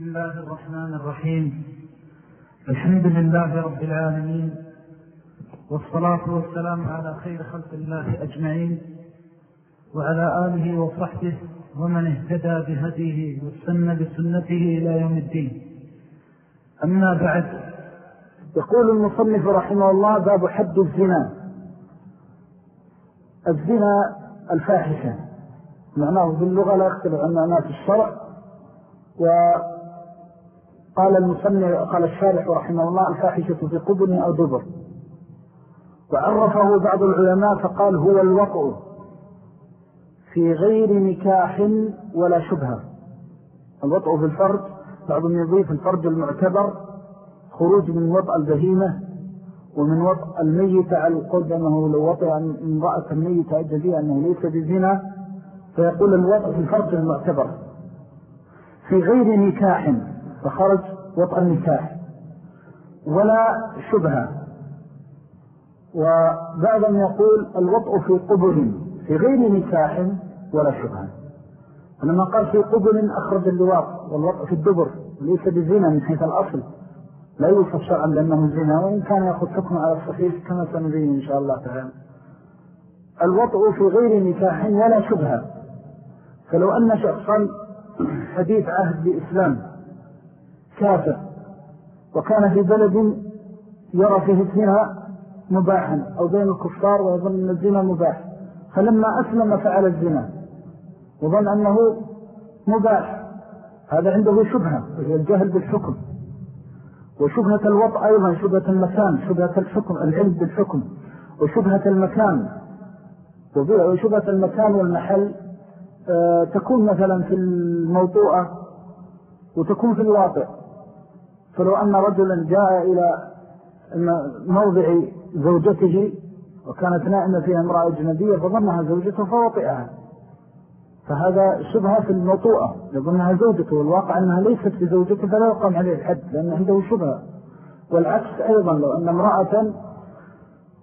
بسم الله الرحمن الرحيم. الحمد لله رب العالمين والصلاة والسلام على خير خلق الله أجمعين وعلى آله وصحبه ومن اهتدى بهديه والسنة بسنته إلى يوم الدين. أما بعد يقول المصنف رحمه الله باب حد الزنا. الزنا الفاحشة. معناه باللغة لا يختلف عن معناه في الشرع وقال المصنف قال الشارح رحمه الله الفاحشة في قبن أو دبر. وعرفه بعض العلماء فقال هو الوطء في غير نكاح ولا شبهة. الوطء في الفرج بعضهم يضيف الفرج المعتبر خروج من وطء البهيمة ومن وطء الميت على القول بأنه لو وطئ امرأة الميتة أجدية أنه ليس بزنا فيقول الوطء في الفرج المعتبر. في غير نكاح فخرج وطء النكاح ولا شبهة. وبعضهم يقول الوطء في قبل في غير نكاح ولا شبهة. ولما قال في قبل أخرج اللواط والوطء في الدبر ليس بزنا من حيث الأصل. لا يوصف شرعا لأنه زنا وإن كان يأخذ حكم على الصحيح كما سنبين إن شاء الله تعالى. الوطء في غير نكاح ولا شبهة. فلو أن شخصا حديث عهد بإسلام كافر. وكان في بلد يرى فيه الزنا مباحا أو بين الكفار ويظن أن الزنا مباح. فلما أسلم فعل الزنا وظن أنه مباح. هذا عنده شبهة وهي الجهل بالحكم. وشبهة الوضع أيضا شبهة المكان شبهة الحكم العلم بالحكم. وشبهة المكان وشبهة المكان والمحل. آه، تكون مثلا في الموضوعة وتكون في الواقع. فلو أن رجلا جاء إلى موضع زوجته وكانت نائمة فيها امرأة أجنبية فظنها زوجته فوطئها. فهذا شبهة في الموطوءة يظنها زوجته والواقع أنها ليست بزوجته فلا يقام عليه الحد لأن عنده شبهة. والعكس أيضا لو أن امرأة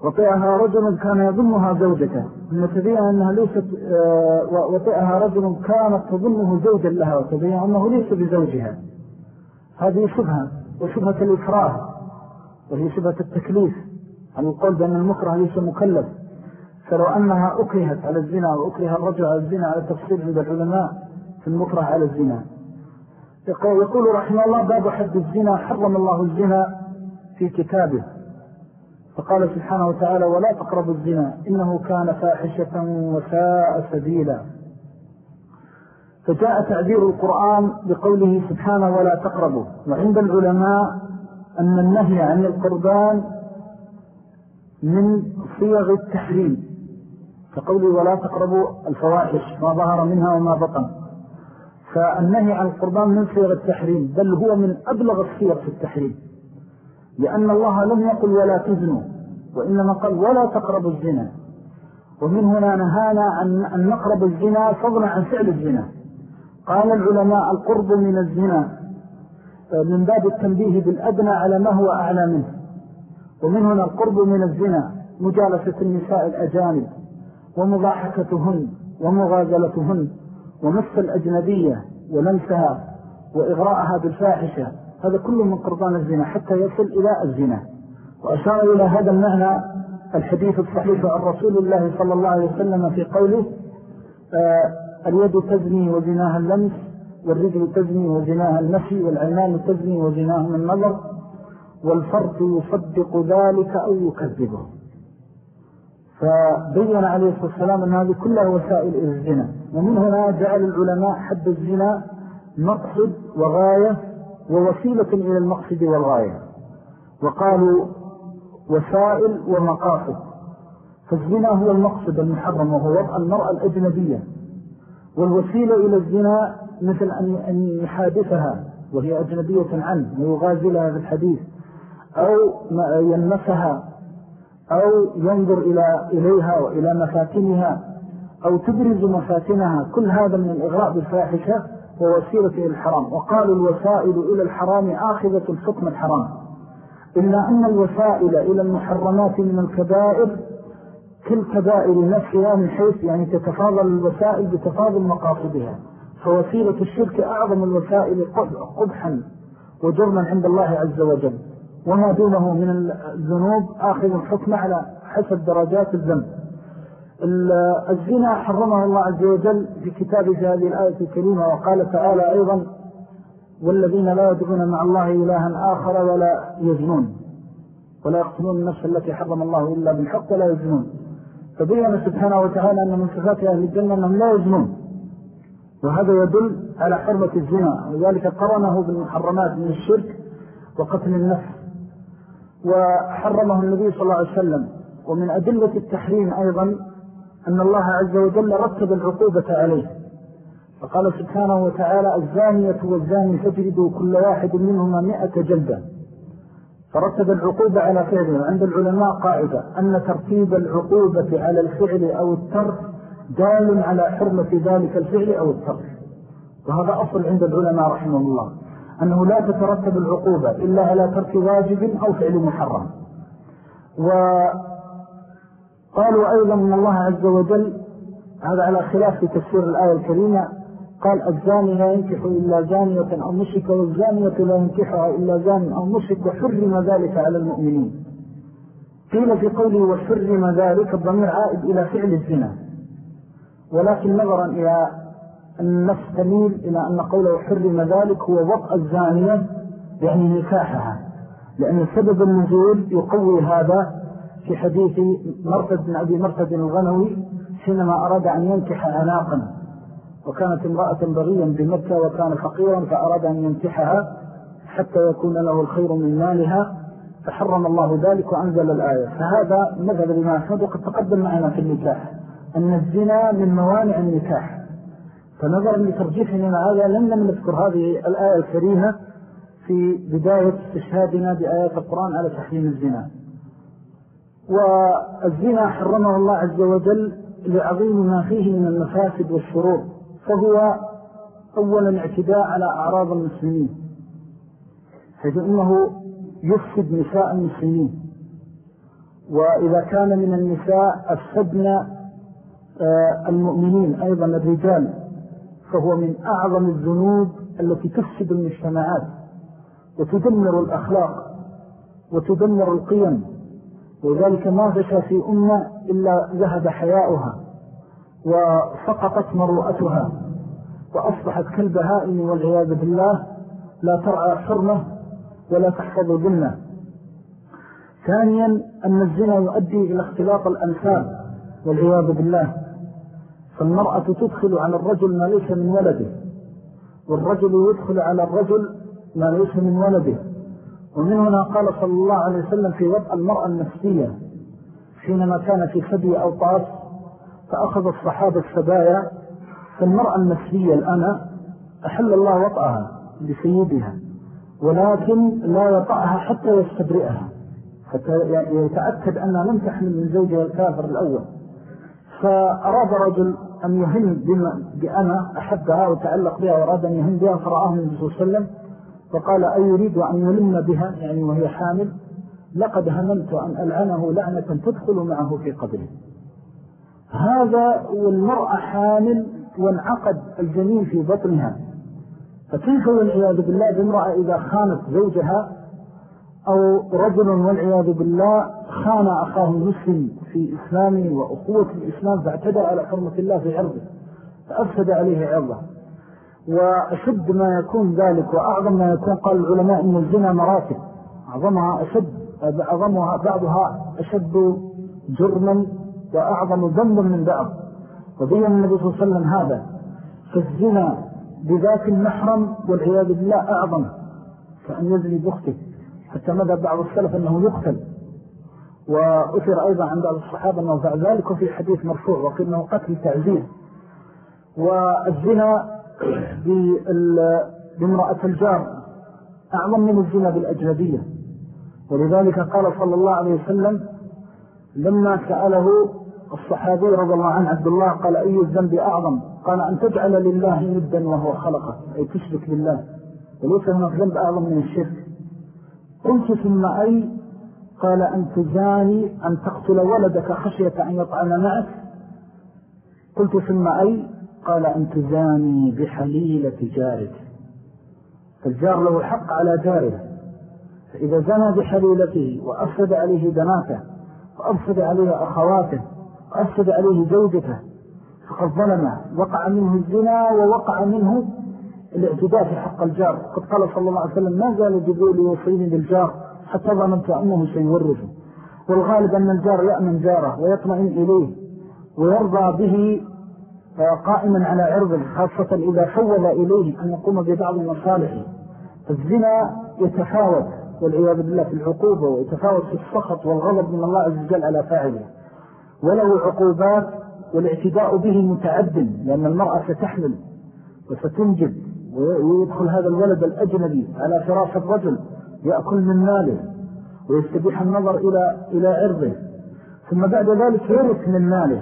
وطئها رجل كان يظنها زوجته. ثم تبين أنها ليست آه، وطئها رجل كانت تظنه زوجا لها وتبين أنه ليس بزوجها. هذه شبهة وشبهة الإكراه وهي شبهة التكليف. عن القول بأن المكره ليس مكلف. فلو أنها أكرهت على الزنا وأكره الرجل على الزنا على التفصيل عند العلماء في المكره على الزنا. يقول رحمه الله باب حد الزنا حرم الله الزنا في كتابه. فقال سبحانه وتعالى ولا تقربوا الزنا إنه كان فاحشة وساء سبيلا. فجاء تعبير القرآن بقوله سبحانه ولا تقربوا. وعند العلماء أن النهي عن القربان من صيغ التحريم كقوله ولا تقربوا الفواحش ما ظهر منها وما بطن. فالنهي عن القربان من صيغ التحريم بل هو من أبلغ الصيغ في التحريم. لأن الله لم يقل ولا تزنوا وإنما قال ولا تقربوا الزنا. ومن هنا نهانا عن أن نقرب الزنا فضلا عن فعل الزنا. قال العلماء القرب من الزنا من باب التنبيه بالأدنى على ما هو أعلى منه. ومن هنا القرب من الزنا مجالسة النساء الأجانب ومضاحكتهن ومغازلتهن ومس الأجنبية ولمسها وإغراءها بالفاحشة. هذا كله من قربان الزنا حتى يصل إلى الزنا. وأشار إلى هذا المعنى الحديث الصحيح عن رسول الله صلى الله عليه وسلم في قوله آه اليد تزني وزناها اللمس والرجل تزني وزناها المشي والعينان تزني وزناها النظر والفرد يصدق ذلك أو يكذبه. فبين عليه الصلاة والسلام أن هذه كلها وسائل الزنا. ومن هنا جعل العلماء حد الزنا مقصد وغاية ووسيلة إلى المقصد والغاية. وقالوا وسائل ومقاصد. فالزنا هو المقصد المحرم وهو وضع المرأة الأجنبية. والوسيلة إلى الزنا مثل أن يحادثها وهي أجنبية عنه ويغازلها في الحديث أو ينمسها أو ينظر إلى إليها وإلى مفاتنها أو تبرز مفاتنها كل هذا من الإغراء بالفاحشة ووسيلة إلى الحرام. وقالوا الوسائل إلى الحرام آخذة الحكم الحرام. إلا أن الوسائل إلى المحرمات من الكبائر كالكبائر نفسها من حيث يعني تتفاضل الوسائل بتفاضل مقاصدها. فوسيلة الشرك أعظم الوسائل قبحا وجرما عند الله عز وجل. وما دونه من الذنوب آخذ الحكم على حسب درجات الذنب. الزنا حرمه الله عز وجل في كتاب هذه الآية الكريمة وقال تعالى أيضا والذين لا يدعون مع الله إلها آخر ولا يزنون. ولا يقتلون النفس التي حرم الله إلا بالحق ولا يزنون. فبين سبحانه وتعالى أن من صفات أهل الجنة أنهم لا يزنون. وهذا يدل على حرمة الزنا وذلك قرنه بالمحرمات من الشرك وقتل النفس. وحرمه النبي صلى الله عليه وسلم. ومن أدلة التحريم أيضا أن الله عز وجل رتب العقوبة عليه. فقال سبحانه وتعالى الزانية والزاني فجردوا كل واحد منهما مئة جلدة. فرتب العقوبة على فعله وعند العلماء قاعدة أن ترتيب العقوبة على الفعل أو الترك دال على حرمة ذلك الفعل أو الترك. وهذا أصل عند العلماء رحمه الله. أنه لا تترتب العقوبة إلا على ترك واجب أو فعل محرم. وقالوا أيضا من الله عز وجل هذا على خلاف تفسير الآية الكريمة قال الزاني لا ينكح إلا زانية أو مشرك والزانية لا ينكحها إلا زان أو مشرك وحرم ذلك على المؤمنين. قيل في قوله وحرم ذلك الضمير عائد إلى فعل الزنا. ولكن نظرا إلى النفس تميل إلى أن قوله حرم ذلك هو وطأ الزانية يعني نكاحها. لأن سبب النزول يقوي هذا في حديث مرتد بن أبي مرتد الغنوي حينما أراد أن ينكح عناقا وكانت امرأة بغيا بمكة وكان فقيرا فأراد أن ينكحها حتى يكون له الخير من مالها فحرم الله ذلك وأنزل الآية. فهذا مذهب الإمام أحمد وقد تقدم معنا في النكاح أن الزنا من موانع النكاح. فنظرا لترجيحنا مع هذا لم نذكر هذه الآية الكريمة في بداية استشهادنا بآيات القرآن على تحريم الزنا. والزنا حرمه الله عز وجل لعظيم ما فيه من المفاسد والشرور. فهو أولا اعتداء على أعراض المسلمين حيث أنه يفسد نساء المسلمين. وإذا كان من النساء أفسدن آه، المؤمنين أيضا الرجال فهو من أعظم الذنوب التي تفسد المجتمعات وتدمر الأخلاق وتدمر القيم. وذلك ما فشى في أمة إلا ذهب حياؤها. وسقطت مروءتها وأصبحت كالبهائم والعياذ بالله لا ترعى حرمة ولا تحفظ ذنة ثانيا أن الزنا يؤدي إلى اختلاط الأنساب والعياذ بالله. فالمرأة تدخل على الرجل ما ليس من ولده والرجل يدخل على الرجل ما ليس من ولده. ومن هنا قال صلى الله عليه وسلم في وضع المرأة النفسية حينما كان في خبي أو طاس فأخذ الصحابة السبايا فالمرأة النفسية الآن أحل الله وطأها لسيدها ولكن لا يطعها حتى يستبرئها حتى يتأكد أنها لم تحمل من زوجها الكافر الأول. فأراد رجل أن يهم بأنا أحبها وتعلق بها وأراد أن يهم بها فرآه النبي صلى الله عليه وسلم فقال أن يلم بها؟ يعني وهي حامل لقد هممت أن ألعنه لعنة تدخل معه في قبره. هذا والمرأة حامل وانعقد الجنين في بطنها. فكيف والعياذ بالله بامرأة إذا خانت زوجها أو رجل والعياذ بالله خان أخاه المسلم في إسلامه وأخوة الإسلام فاعتدى على حرمة الله في عرضه فأفسد عليه عرضه. وأشد ما يكون ذلك وأعظم ما يكون قال العلماء إن الزنا مراتب أعظمها أشد أعظمها بعضها أشد جرما وأعظم ذنبا من بعض وبين النبي صلى الله عليه وسلم هذا. فالزنا بذات المحرم والعياذ بالله أعظم. فأن يزني بأخته. حتى مدى بعض السلف أنه يقتل. وأثر أيضا عند الصحابة أنه فعل ذلك وفي حديث مرفوع وقلنه قتل تعزيز والزنا بامرأة الجار أعظم من الزنا بالأجنبية. ولذلك قال صلى الله عليه وسلم لما سأله الصحابي رضي الله عنه عبد الله قال أي الذنب أعظم؟ قال أن تجعل لله ندا وهو خلقه أي تشرك بالله. وليس هناك ذنب أعظم من الشرك. قلت ثم أي؟ قال أن تزاني أن تقتل ولدك خشية أن يطعن معك. قلت ثم أي؟ قال أن تزاني بحليلة جارك فالجار له حق على جاره. فإذا زنى بحليلته وأفسد عليه بناته وأفسد عليه أخواته وأفسد عليه زوجته فقد ظلمه وقع منه الزنا ووقع منه الاعتداء في حق الجار. قد قال صلى الله عليه وسلم ما زال جبريل يوصيني بالجار حتى ظننت أنه سيورثه. والغالب أن الجار يأمن جاره ويطمئن إليه ويرضى به قائما على عرضه خاصة إذا فوض إليه أن يقوم ببعض مصالحه. الزنا يتفاوت. والعياذ بالله في العقوبة ويتفاوت في السخط والغضب من الله عز وجل على فاعله. وله عقوبات والاعتداء به متعد لأن المرأة ستحمل وستنجب ويدخل هذا الولد الأجنبي على فراش الرجل يأكل من ماله ويستبيح النظر إلى, إلى عرضه ثم بعد ذلك يرث من ماله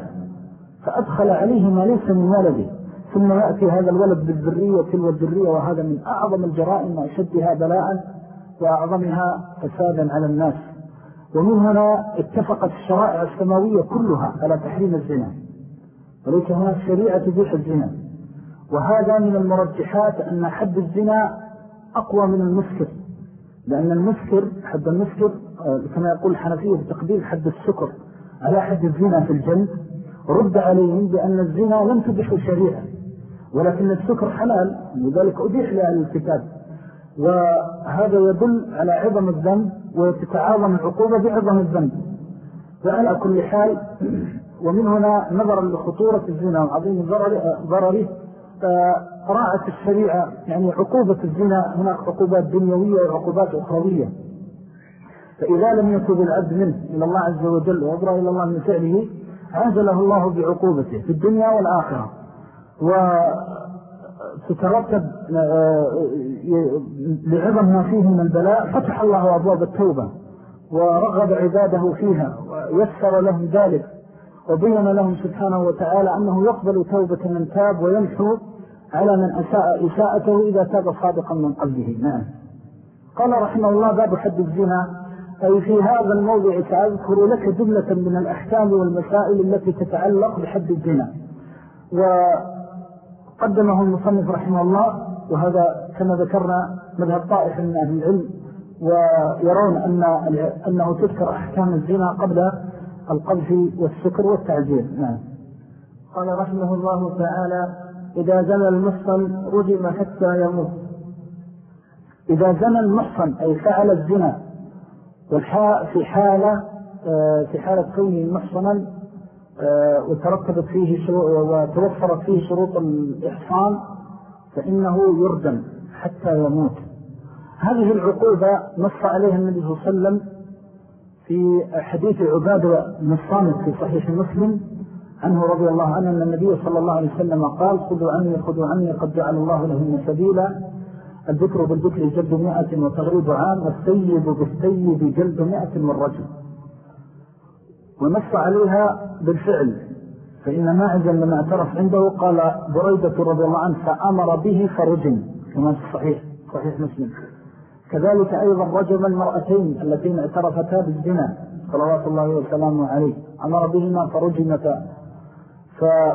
فأدخل عليه ما ليس من ولده. ثم يأتي هذا الولد بالذرية تلو الذرية وهذا من أعظم الجرائم وأشدها بلاء. وأعظمها فسادا على الناس. ومن هنا اتفقت الشرائع السماوية كلها على تحريم الزنا. وليس هناك شريعة تبيح الزنا. وهذا من المرجحات أن حد الزنا أقوى من المسكر. لأن المسكر حد المسكر آه، كما يقول الحنفية بتقدير حد السكر على حد الزنا في الجنة رد عليهم بأن الزنا لم تبح الشريعة. ولكن السكر حلال لذلك أبيح لأهل الكتاب. وهذا يدل على عظم الذنب وتتعاظم العقوبة بعظم الذنب. وعلى كل حال ومن هنا نظرا لخطورة الزنا وعظيم ضرره راعت الشريعة يعني عقوبة الزنا هناك عقوبات دنيوية وعقوبات أخروية. فإذا لم يكن العبد منه إلى الله عز وجل وأبرى إلى الله من فعله عزله الله بعقوبته في الدنيا والآخرة. وتترتب آه، لعظم ما فيه من البلاء فتح الله أبواب التوبة ورغب عباده فيها ويسر لهم ذلك وبين لهم سبحانه وتعالى أنه يقبل توبة من تاب ويمحو على من أساء إساءته إذا تاب صادقا من قلبه. نعم. قال رحمه الله باب حد الزنا أي في هذا الموضع سأذكر لك جملة من الأحكام والمسائل التي تتعلق بحد الزنا. وقدمه المصنف رحمه الله وهذا كما ذكرنا مذهب طائف من أهل العلم ويرون أن أنه تذكر أحكام الزنا قبل القذف والسكر والتعزير نعم. قال رحمه الله تعالى إذا زنى المحصن رجم حتى يموت. إذا زنى المحصن أي فعل الزنا والحاء في حالة آه، في حالة كونه محصنا وترتبت فيه وتوفرت فيه شروط الإحصان فإنه يردم حتى يموت. هذه العقوبة نص عليها النبي صلى الله عليه وسلم في حديث عبادة الصامت في صحيح مسلم عنه رضي الله عنه أن النبي صلى الله عليه وسلم قال خذوا عني خذوا عني قد جعل الله لهم سبيلا. الذكر بالذكر جلد مئة وتغريب عام والسيب بالسيب جلد مئة والرجل. ونص عليها بالفعل. فإن ماعزا لما اعترف عنده قال بريدة رضي الله عنه فأمر به فرجم. كما في الصحيح صحيح مسلم. كذلك أيضا رجم المرأتين اللتين اعترفتا بالزنا. صلوات الله وسلامه عليه. أمر بهما فرجمتا.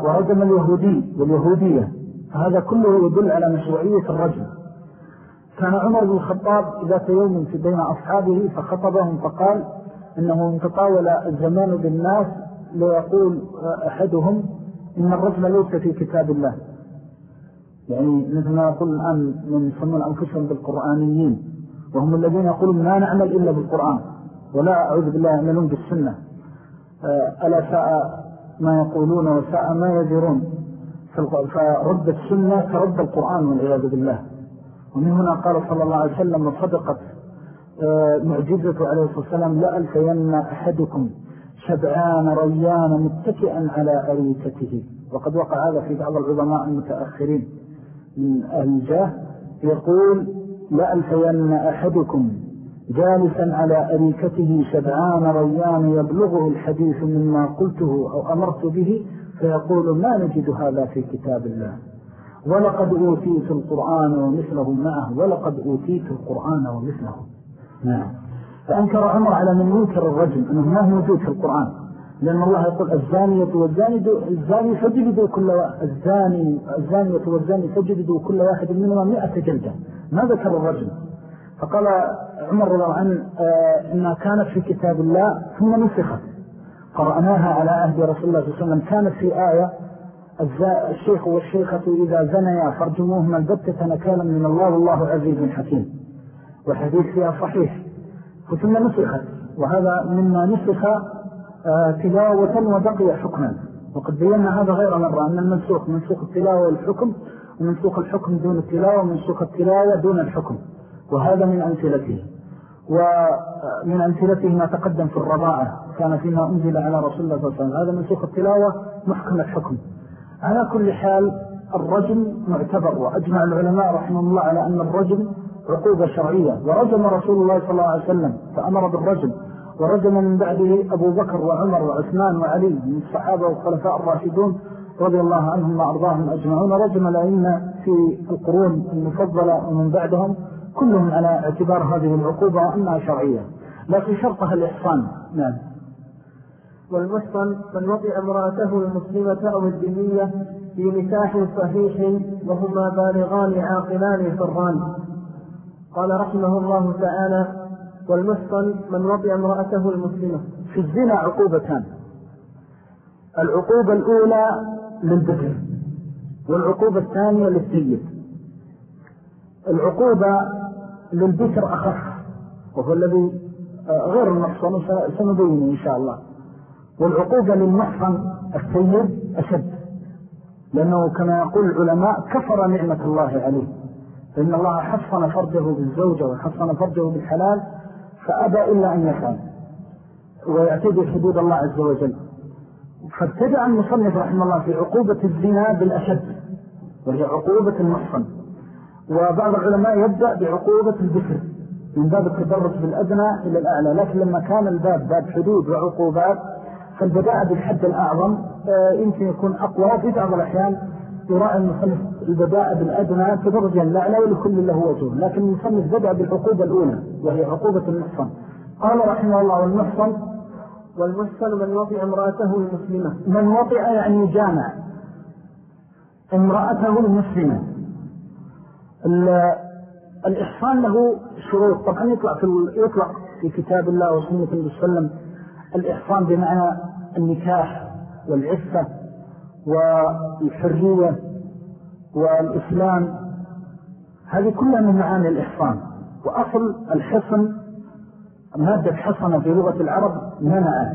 ورجم اليهودي واليهودية. فهذا كله يدل على مشروعية الرجم. كان عمر بن الخطاب ذات يوم في بين أصحابه فخطبهم فقال إنه إن تطاول الزمان بالناس ليقول أحدهم إن الرجم ليس في كتاب الله. يعني مثل ما يقول الآن من يسمون أنفسهم بالقرآنيين وهم الذين يقولون ما نعمل إلا بالقرآن ولا أعوذ بالله يعملون بالسنة. آه، ألا ساء ما يقولون وساء ما يذرون فرد السنة كرد القرآن والعياذ بالله. ومن هنا قال صلى الله عليه وسلم وصدقت معجزة عليه الصلاة والسلام لا ألفين أحدكم شبعان ريان متكئا على أريكته. وقد وقع هذا في بعض العظماء المتأخرين. من أهل الجاه يقول لا ألفين أحدكم جالسا على أريكته شبعان ريان يبلغه الحديث مما قلته أو أمرت به فيقول ما نجد هذا في كتاب الله. ولقد أوتيت القرآن ومثله معه ولقد أوتيت القرآن ومثله. نعم. فأنكر عمر على من ينكر الرجل أنه ما هو موجود في القرآن. لأن الله يقول الزانية والزاني الزاني فجلدوا كل الزاني الزانية والزاني فجلدوا كل واحد منهما مئة جلدة. ما ذكر الرجل. فقال عمر رضي الله عنه آه، إنها كانت في كتاب الله ثم نسخت. قرأناها على عهد رسول الله صلى الله عليه وسلم. كانت في آية الشيخ والشيخة إذا زنيا فرجموهما البتة نكالا من الله والله عزيز حكيم. والحديث فيها صحيح. ثم نسخت وهذا مما نسخ آه، تلاوة وبقي حكما. وقد بينا هذا غير مرة أن المنسوخ منسوخ التلاوة والحكم ومنسوخ الحكم دون التلاوة ومنسوخ التلاوة دون الحكم. وهذا من أمثلته. ومن أمثلته ما تقدم في الرضاعة. كان فيما أنزل على رسول الله صلى الله عليه وسلم. هذا منسوخ التلاوة محكم الحكم. على كل حال الرجم معتبر وأجمع العلماء رحمه الله على أن الرجم عقوبة شرعية ورجم رسول الله صلى الله عليه وسلم فأمر بالرجم. ورجم من بعده أبو بكر وعمر وعثمان وعلي من الصحابة والخلفاء الراشدون رضي الله عنهم وأرضاهم أجمعون. رجم الأئمة في القرون المفضلة ومن بعدهم كلهم على اعتبار هذه العقوبة أنها شرعية. لكن شرطها الإحصان. نعم. والمحصن من وطئ امرأته المسلمة أو الدينية في نكاح صحيح وهما بالغان عاقلان فران قال رحمه الله تعالى والمحصن من وطئ امرأته المسلمة. في الزنا عقوبتان. العقوبة الأولى للذكر والعقوبة الثانية للسيد. العقوبة للذكر أخف وهو الذي آه، غير المحصن سنبينه إن شاء الله. والعقوبة للمحصن السيد أشد لأنه كما يقول العلماء كفر نعمة الله عليه. فإن الله حصن فرجه بالزوجة وحصن فرجه بالحلال فأبى إلا أن يفعل. ويعتدي حدود الله عز وجل. فابتدأ المصنف رحمه الله في عقوبة الزنا بالأشد وهي عقوبة المحصن. وبعض العلماء يبدأ بعقوبة الذكر من باب التدرج بالأدنى إلى الأعلى. لكن لما كان الباب باب حدود وعقوبات فالبداء بالحد الأعظم آه، يمكن يكون أقوى في بعض الأحيان. يراعي المصنف البداء بالأدنى تدرجا الأعلى ولكل له وجوه لكن المصنف بدأ بالعقوبة الأولى وهي عقوبة المحصن. قال رحمه الله والمحصن والمحصن من وطئ امرأته المسلمة. من وطئ يعني جامع امرأته المسلمة. الإحصان له شروط. طبعا يطلع في, يطلع في كتاب الله وسنة الله وسلم الإحصان بمعنى النكاح والعفة. والحرية والإسلام هذه كلها من معاني الإحصان. وأصل الحصن مادة حصنة في لغة العرب منع.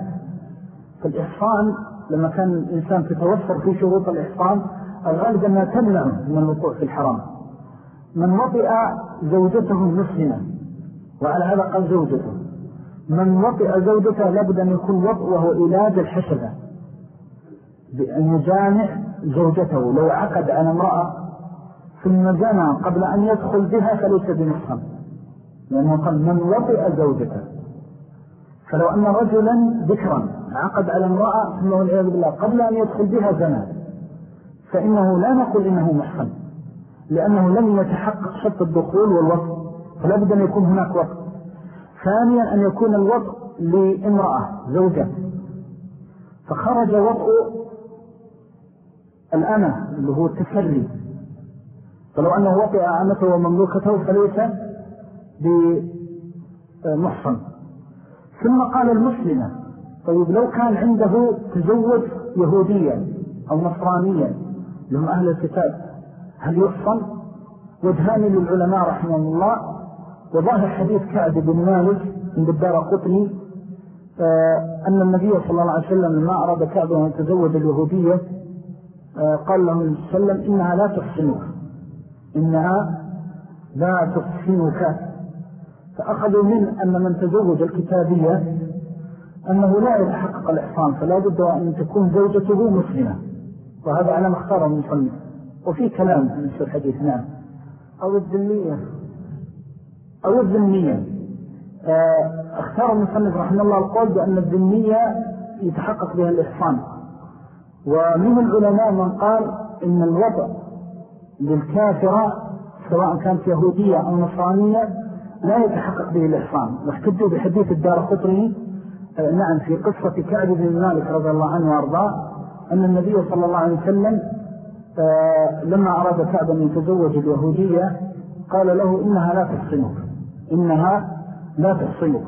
فالإحصان لما كان الإنسان تتوفر في شروط الإحصان الغالب أنها تمنع من الوقوع في الحرام. من وطئ زوجته المسلمة وعلى هذا قال زوجته. من وطئ زوجته لابد أن يكون وطئ وهو إلاج الحشبة. بأن يجامع زوجته. لو عقد على امرأة ثم زنى قبل أن يدخل بها فليس بمحصن لأنه قال من وطئ زوجته. فلو أن رجلا ذكرا عقد على امرأة ثم والعياذ بالله قبل أن يدخل بها زنى فإنه لا نقول إنه محصن لأنه لم يتحقق شرط الدخول والوقت فلا بد أن يكون هناك وقت ثانيا أن يكون الوقت لامرأة زوجة. فخرج وضع الأنا اللي هو التفري فلو أنه وطئ أمته ومملوكته فليس بمحصن. ثم قال المسلمة طيب لو كان عنده تزوج يهوديا أو نصرانيا لهم أهل الكتاب هل يحصن؟ وجهان للعلماء رحمه الله. وظاهر حديث كعب بن مالك عند الدار قطني آه، أن النبي صلى الله عليه وسلم لما أراد كعب أن يتزوج اليهودية آه، قال لهم وسلم إنها لا تحسنك إنها لا تحسنك. فأخذوا من أن من تزوج الكتابية أنه لا يتحقق الإحصان فلا بد أن تكون زوجته مسلمة. وهذا على مختار المصنف وفي كلام من الحديث نعم. أو الذنية أو الذنية آه، اختار المصنف رحمه الله القول بأن الذنية يتحقق بها الإحصان. ومن العلماء من قال إن الوضع للكافرة سواء كانت يهودية أو نصرانية لا يتحقق به الإحصان. واحتجوا بحديث الدار خطري نعم في قصة كعب بن مالك رضي الله عنه وأرضاه أن النبي صلى الله عليه وسلم آه، لما أراد كعب أن يتزوج اليهودية قال له إنها لا تحصنك إنها لا تحصنك.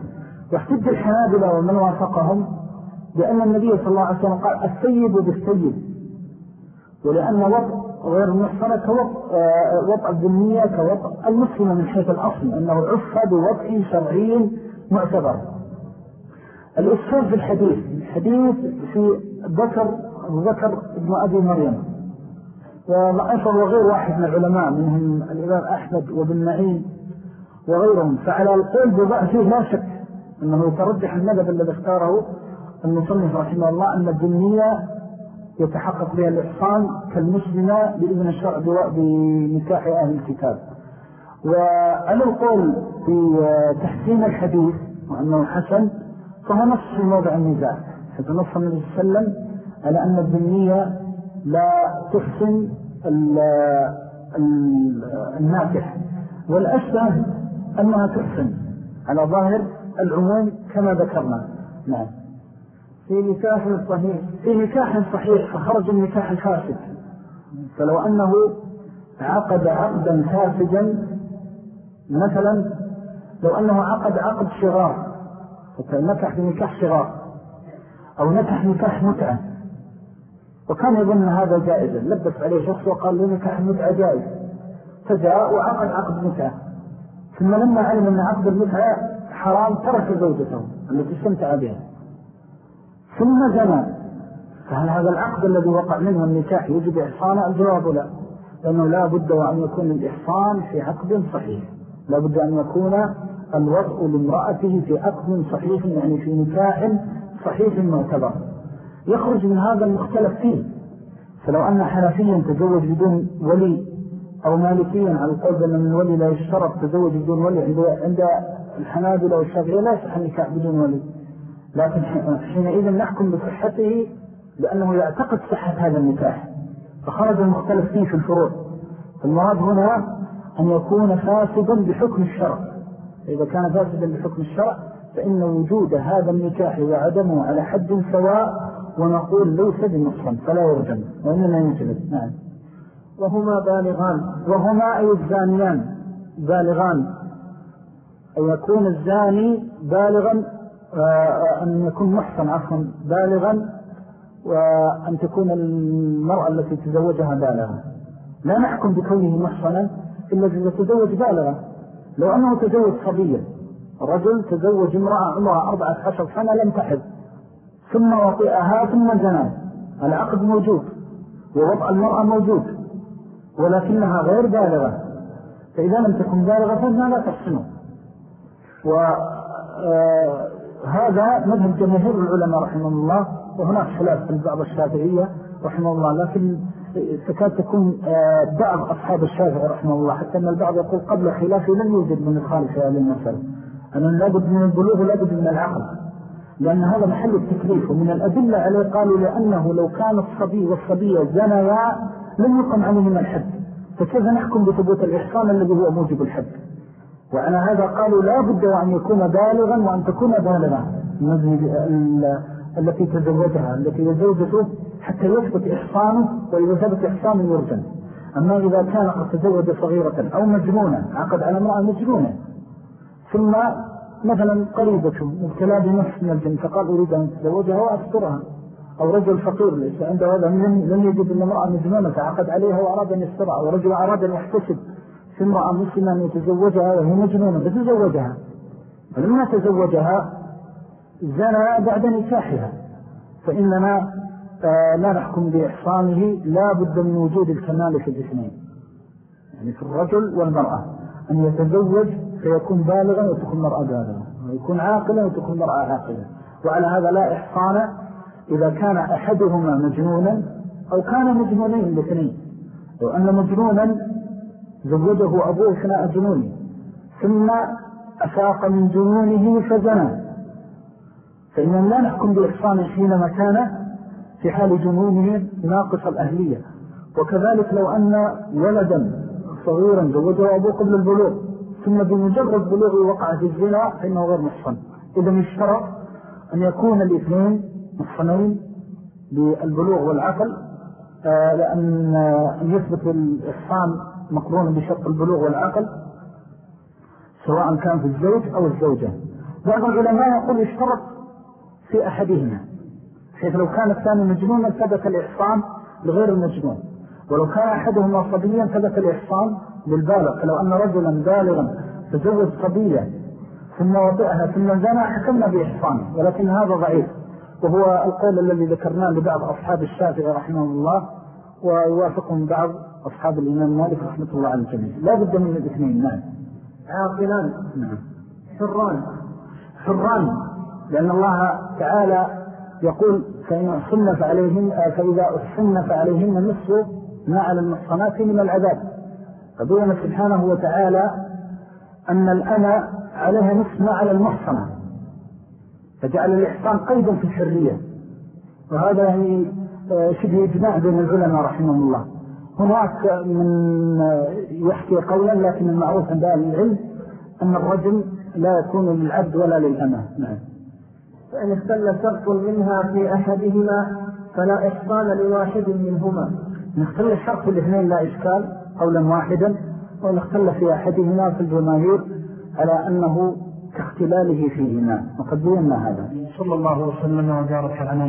واحتج الحنابلة ومن وافقهم بأن النبي صلى الله عليه وسلم قال السيد بالسيد. ولأن وضع غير المحصنة كوضع آه، الذنية كوضع المسلمة من حيث الأصل أنه عفى بوضع شرعي معتبر. الإسفار في الحديث الحديث في أبو بكر ابن أبي مريم. وضعفه وغير واحد من العلماء منهم الإمام أحمد وابن معين وغيرهم. فعلى القول بضعفه لا شك أنه يترجح المذهب الذي اختاره المصنف رحمه الله أن الدنية يتحقق بها الإحصان كالمسلمة بإذن الشرع بنكاح أهل الكتاب. وعلى القول بتحسين الحديث وأنه حسن فهو نص موضع النزاع. حيث نص النبي صلى الله عليه وسلم على أن الدنية لا تحسن الناكح. والأشبه أنها تحسن. على ظاهر العموم كما ذكرنا. نعم. في نكاح صحيح. في نكاح صحيح فخرج النكاح الفاسد. فلو أنه عقد عقدا فاسدا مثلا لو أنه عقد عقد شغار نكح بنكاح شغار أو نكح نكاح متعة. وكان يظن هذا جائزا. لبس عليه شخص وقال له نكاح متعة جائز. فجاء وعقد عقد متعة. ثم لما علم أن عقد المتعة حرام ترك زوجته التي استمتع بها. ثم زنى فهل هذا العقد الذي وقع منه النكاح يجب إحصانه الجواب لا. لأنه لا بد وأن يكون الإحصان في عقد صحيح. لا بد أن يكون الوضع لامرأته في عقد صحيح يعني في نكاح صحيح معتبر. يخرج من هذا المختلف فيه. فلو أن حنفيا تزوج بدون ولي أو مالكيا على القول بأن من الولي لا يشترط تزوج بدون ولي عند الحنابلة والشافعية لا يصح النكاح بدون ولي. لكن حينئذ نحكم بصحته لأنه يعتقد صحة هذا النكاح. فخرج المختلف فيه في الفروع. المراد هنا أن يكون فاسدا بحكم الشرع. إذا كان فاسدا بحكم الشرع فإن وجود هذا النكاح وعدمه على حد سواء ونقول ليس بنصا فلا يرجم. وإننا ينجلد نعم. وهما بالغان. وهما أي الزانيان؟ بالغان. أن يكون الزاني بالغا أن يكون محسن عفوا بالغا وأن تكون المرأة التي تزوجها بالغا. لا نحكم بكونه محسنا إلا إذا تزوج بالغا. لو أنه تزوج صبيا رجل تزوج امرأة عمرها أربعة عشر سنة لم تحب ثم وطئها ثم زنا العقد موجود ووضع المرأة موجود ولكنها غير بالغة. فإذا لم تكن بالغة فإنها لا تحسنه وهذا آه، مذهب جماهير العلماء رحمه الله وهناك خلاف في بعض الشافعية رحمه الله لكن تكاد تكون آه، بعض أصحاب الشافعي رحمه الله حتى أن البعض يقول قبل خلافه لم يوجد من الخالف في هذه المسألة. أنه لابد من البلوغ ولابد من العقل لأن هذا محل التكليف ومن الأدلة عليه قالوا لأنه لو كان الصبي والصبية زنيا لم يقم عليهم الحد. فكيف نحكم بثبوت الإحصان الذي هو موجب الحد؟ وعلى هذا قالوا لا بد وأن يكون بالغا وأن تكون بالغا. التي تزوجها التي يزوجته حتى يثبت إحصانه وإذا ثبت إحصانه يرجم أما إذا كان قد تزوج صغيرة أو مجنونة عقد على امرأة مجنونة ثم مثلا قريبته مبتلى بنفس من الجن فقال أريد أن تزوجها وأسترها أو رجل فقير ليس عنده هذا لم يجد أن امرأة مجنونة فعقد عليها وأراد أن يسترها أو رجل أراد أن يحتسب. في امرأة مسلمة أن يتزوجها وهي مجنونة فتزوجها فلما تزوجها زنى بعد نكاحها. فإننا آه، لا نحكم بإحصانه لا بد من وجود الكمال في الاثنين. يعني في الرجل والمرأة. أن يتزوج فيكون بالغا وتكون مرأة بالغا ويكون عاقلا وتكون مرأة عاقلا وعلى هذا لا إحصان إذا كان أحدهما مجنونا أو كان مجنونين الاثنين. لو أن مجنونا زوجه أبوه أثناء جنونه ثم أفاق من جنونه فزنى. فإننا لا نحكم بإحصان حينما كان في حال جنونه ناقص الأهلية. وكذلك لو أن ولدا صغيرا زوجه أبوه قبل البلوغ ثم بمجرد بلوغه وقع في الزنا فإنه غير محصن. إذا اشترط أن يكون الاثنين محصنين بالبلوغ والعقل آه، لأن أن يثبت الإحصان مقرون بشرط البلوغ والعقل سواء كان في الزوج أو الزوجة. بعض العلماء يقول يشترط في أحدهما حيث لو كان الثاني مجنونا ثبت الإحصان لغير المجنون. ولو كان أحدهما صبيا ثبت الإحصان للبالغ. فلو أن رجلا بالغا تزوج صبية ثم وضعها ثم زنى حكمنا بإحصانه. ولكن هذا ضعيف. وهو القول الذي ذكرناه لبعض أصحاب الشافعي رحمه الله. ويوافقهم بعض أصحاب الإمام مالك رحمة الله على الجميع لا بد من الاثنين نعم. عاقلان نعم. حران حران لأن الله تعالى يقول فإن أحسن فعليهن فإذا أحسن فعليهن نصف ما على المحصنات من العذاب. فبين سبحانه وتعالى أن الأنا عليها نصف ما على المحصنة. فجعل الإحسان قيدا في الحرية. وهذا يعني آه، شبه إجماع بين العلماء رحمه الله. هناك من يحكي قولا لكن المعروف عند أهل العلم أن الرجل لا يكون للعبد ولا للأمة. نعم. فإن اختل شرط منها في أحدهما فلا إحصان لواحد منهما. إن اختل الشرط في الاثنين لا إشكال قولا واحدا وإن اختل في أحدهما في الجماهير على أنه كاختلاله فيهما. وقد بينا هذا. صلى الله وسلم وبارك على